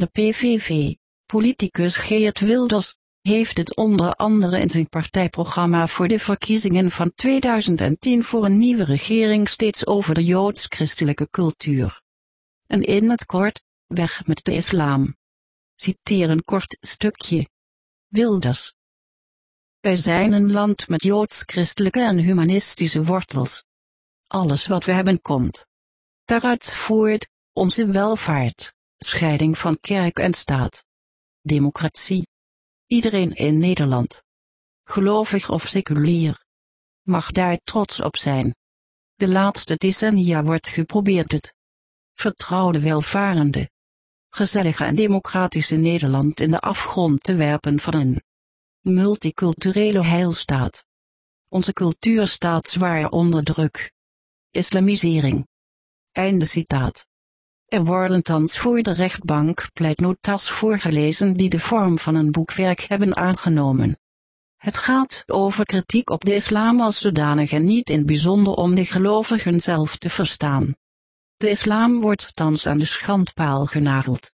De PVV, politicus Geert Wilders, heeft het onder andere in zijn partijprogramma voor de verkiezingen van 2010 voor een nieuwe regering steeds over de joods-christelijke cultuur. En in het kort, weg met de islam. Citeer een kort stukje. Wilders. Wij zijn een land met joods-christelijke en humanistische wortels. Alles wat we hebben komt daaruit voort, onze welvaart, scheiding van kerk en staat. Democratie. Iedereen in Nederland, gelovig of seculier, mag daar trots op zijn. De laatste decennia wordt geprobeerd het vertrouwde welvarende, gezellige en democratische Nederland in de afgrond te werpen van een multiculturele heilstaat. Onze cultuur staat zwaar onder druk. Islamisering. Einde citaat. Er worden thans voor de rechtbank pleitnotas voorgelezen die de vorm van een boekwerk hebben aangenomen. Het gaat over kritiek op de islam als zodanig en niet in bijzonder om de gelovigen zelf te verstaan. De islam wordt thans aan de schandpaal genageld.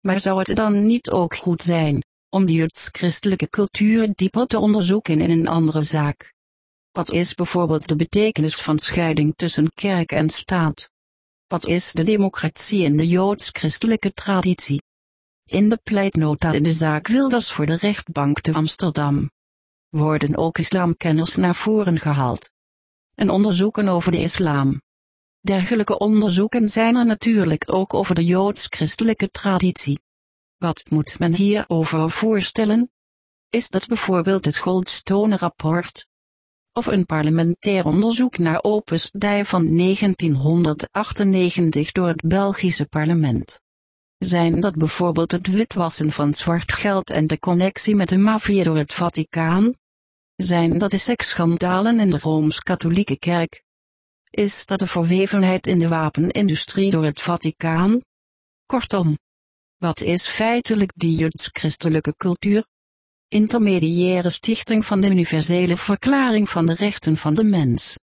Maar zou het dan niet ook goed zijn, om de christelijke cultuur dieper te onderzoeken in een andere zaak? Wat is bijvoorbeeld de betekenis van scheiding tussen kerk en staat? Wat is de democratie in de joods-christelijke traditie? In de pleitnota in de zaak Wilders voor de rechtbank te Amsterdam worden ook islamkenners naar voren gehaald. En onderzoeken over de islam. Dergelijke onderzoeken zijn er natuurlijk ook over de joods-christelijke traditie. Wat moet men hierover voorstellen? Is dat bijvoorbeeld het Goldstone-rapport? Of een parlementair onderzoek naar Opus Dei van 1998 door het Belgische parlement? Zijn dat bijvoorbeeld het witwassen van zwart geld en de connectie met de maffia door het Vaticaan? Zijn dat de seksschandalen in de Rooms-Katholieke Kerk? Is dat de verwevenheid in de wapenindustrie door het Vaticaan? Kortom, wat is feitelijk die Joods-christelijke cultuur? Intermediaire Stichting van de Universele Verklaring van de Rechten van de Mens.